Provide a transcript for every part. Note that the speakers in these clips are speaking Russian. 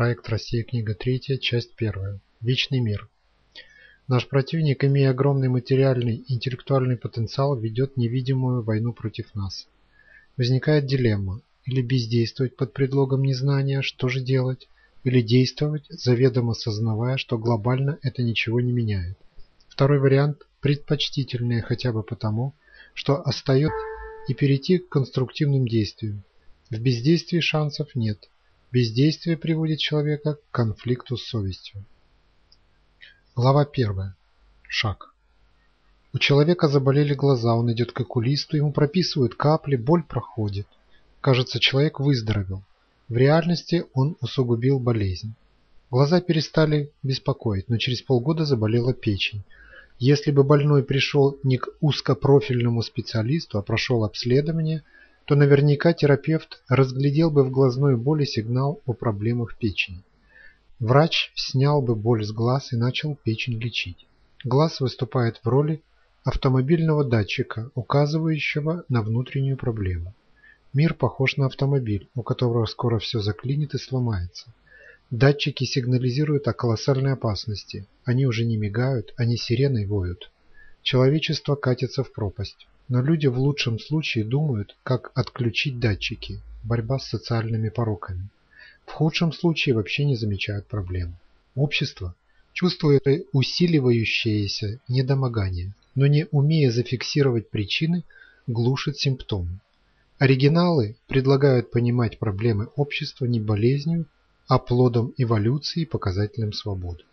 Проект «Россия. Книга 3», часть 1. Вечный мир. Наш противник, имея огромный материальный и интеллектуальный потенциал, ведет невидимую войну против нас. Возникает дилемма – или бездействовать под предлогом незнания, что же делать, или действовать, заведомо сознавая, что глобально это ничего не меняет. Второй вариант предпочтительнее хотя бы потому, что остается и перейти к конструктивным действиям. В бездействии шансов нет. Бездействие приводит человека к конфликту с совестью. Глава 1. Шаг. У человека заболели глаза, он идет к окулисту, ему прописывают капли, боль проходит. Кажется, человек выздоровел. В реальности он усугубил болезнь. Глаза перестали беспокоить, но через полгода заболела печень. Если бы больной пришел не к узкопрофильному специалисту, а прошел обследование – то наверняка терапевт разглядел бы в глазной боли сигнал о проблемах печени. Врач снял бы боль с глаз и начал печень лечить. Глаз выступает в роли автомобильного датчика, указывающего на внутреннюю проблему. Мир похож на автомобиль, у которого скоро все заклинит и сломается. Датчики сигнализируют о колоссальной опасности. Они уже не мигают, они сиреной воют. Человечество катится в пропасть. Но люди в лучшем случае думают, как отключить датчики, борьба с социальными пороками. В худшем случае вообще не замечают проблем. Общество чувствует усиливающееся недомогание, но не умея зафиксировать причины, глушит симптомы. Оригиналы предлагают понимать проблемы общества не болезнью, а плодом эволюции и показателем свободы.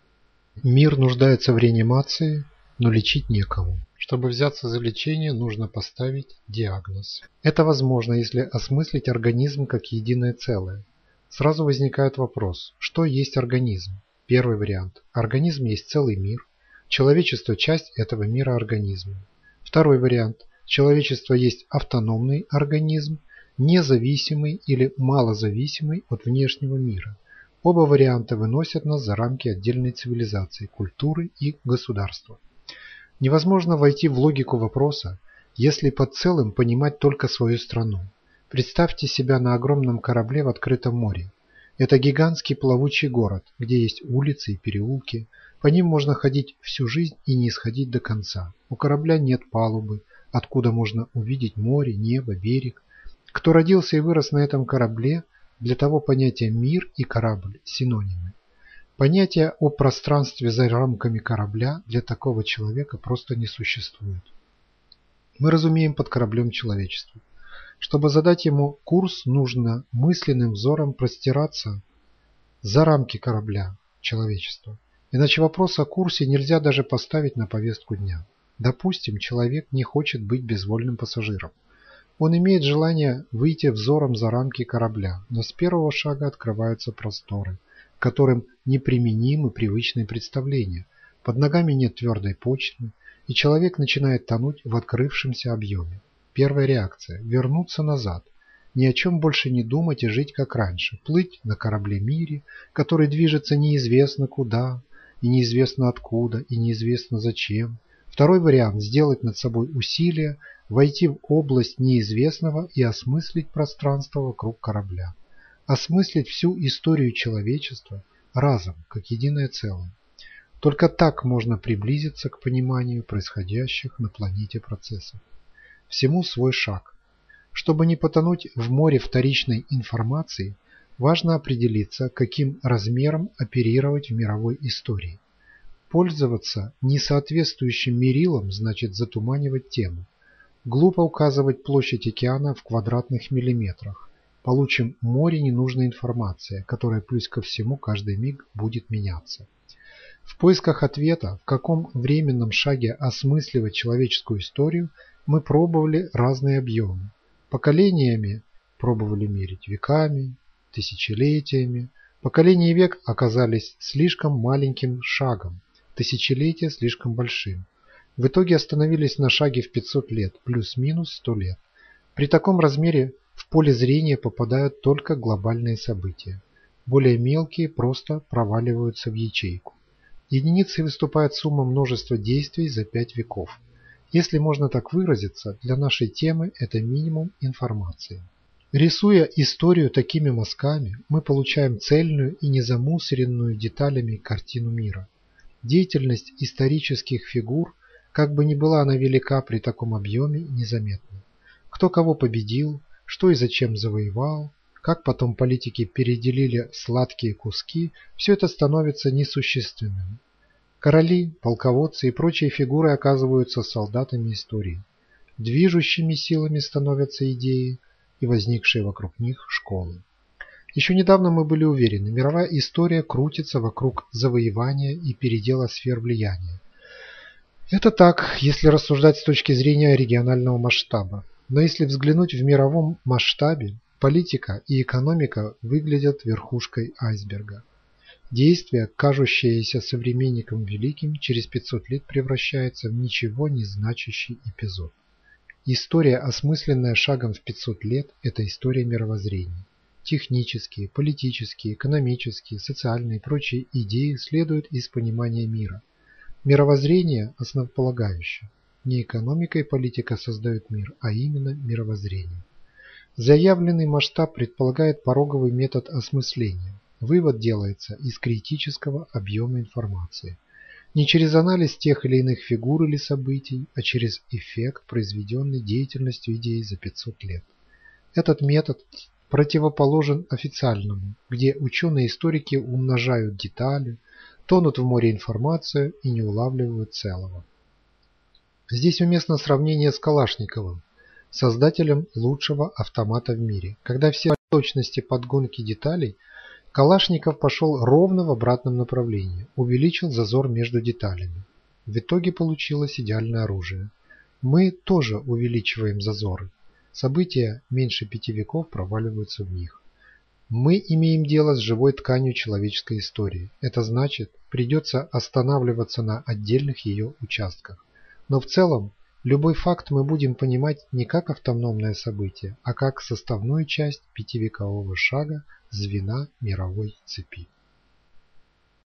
Мир нуждается в реанимации, но лечить некому. Чтобы взяться за лечение, нужно поставить диагноз. Это возможно, если осмыслить организм как единое целое. Сразу возникает вопрос, что есть организм? Первый вариант. Организм есть целый мир. Человечество – часть этого мира организма. Второй вариант. Человечество есть автономный организм, независимый или малозависимый от внешнего мира. Оба варианта выносят нас за рамки отдельной цивилизации, культуры и государства. Невозможно войти в логику вопроса, если под целым понимать только свою страну. Представьте себя на огромном корабле в открытом море. Это гигантский плавучий город, где есть улицы и переулки. По ним можно ходить всю жизнь и не исходить до конца. У корабля нет палубы, откуда можно увидеть море, небо, берег. Кто родился и вырос на этом корабле, для того понятия «мир» и «корабль» – синонимы. Понятия о пространстве за рамками корабля для такого человека просто не существует. Мы разумеем под кораблем человечество. Чтобы задать ему курс, нужно мысленным взором простираться за рамки корабля человечества. Иначе вопрос о курсе нельзя даже поставить на повестку дня. Допустим, человек не хочет быть безвольным пассажиром. Он имеет желание выйти взором за рамки корабля, но с первого шага открываются просторы, которым неприменимы привычные представления. Под ногами нет твердой почвы, и человек начинает тонуть в открывшемся объеме. Первая реакция – вернуться назад, ни о чем больше не думать и жить как раньше, плыть на корабле мире, который движется неизвестно куда, и неизвестно откуда, и неизвестно зачем. Второй вариант – сделать над собой усилие, войти в область неизвестного и осмыслить пространство вокруг корабля осмыслить всю историю человечества разом, как единое целое. Только так можно приблизиться к пониманию происходящих на планете процессов. Всему свой шаг. Чтобы не потонуть в море вторичной информации, важно определиться, каким размером оперировать в мировой истории. Пользоваться несоответствующим мерилом значит затуманивать тему. Глупо указывать площадь океана в квадратных миллиметрах получим море ненужной информации, которая плюс ко всему каждый миг будет меняться. В поисках ответа, в каком временном шаге осмысливать человеческую историю, мы пробовали разные объемы. Поколениями пробовали мерить веками, тысячелетиями. Поколение и век оказались слишком маленьким шагом, тысячелетия слишком большим. В итоге остановились на шаге в 500 лет, плюс-минус 100 лет. При таком размере в поле зрения попадают только глобальные события. Более мелкие просто проваливаются в ячейку. Единицей выступает сумма множества действий за пять веков. Если можно так выразиться, для нашей темы это минимум информации. Рисуя историю такими мазками, мы получаем цельную и незамусоренную деталями картину мира. Деятельность исторических фигур, как бы ни была она велика при таком объеме, незаметна. Кто кого победил, что и зачем завоевал, как потом политики переделили сладкие куски, все это становится несущественным. Короли, полководцы и прочие фигуры оказываются солдатами истории. Движущими силами становятся идеи и возникшие вокруг них школы. Еще недавно мы были уверены, мировая история крутится вокруг завоевания и передела сфер влияния. Это так, если рассуждать с точки зрения регионального масштаба. Но если взглянуть в мировом масштабе, политика и экономика выглядят верхушкой айсберга. Действие, кажущееся современникам великим, через 500 лет превращается в ничего не значащий эпизод. История, осмысленная шагом в 500 лет, это история мировоззрения. Технические, политические, экономические, социальные и прочие идеи следуют из понимания мира. Мировоззрение основополагающее. Не экономика и политика создают мир, а именно мировоззрение. Заявленный масштаб предполагает пороговый метод осмысления. Вывод делается из критического объема информации. Не через анализ тех или иных фигур или событий, а через эффект, произведенный деятельностью идеи за 500 лет. Этот метод противоположен официальному, где ученые-историки умножают детали, тонут в море информацию и не улавливают целого. Здесь уместно сравнение с Калашниковым, создателем лучшего автомата в мире. Когда все точности подгонки деталей, Калашников пошел ровно в обратном направлении, увеличил зазор между деталями. В итоге получилось идеальное оружие. Мы тоже увеличиваем зазоры. События меньше пяти веков проваливаются в них. Мы имеем дело с живой тканью человеческой истории. Это значит, придется останавливаться на отдельных ее участках. Но в целом, любой факт мы будем понимать не как автономное событие, а как составную часть пятивекового шага звена мировой цепи.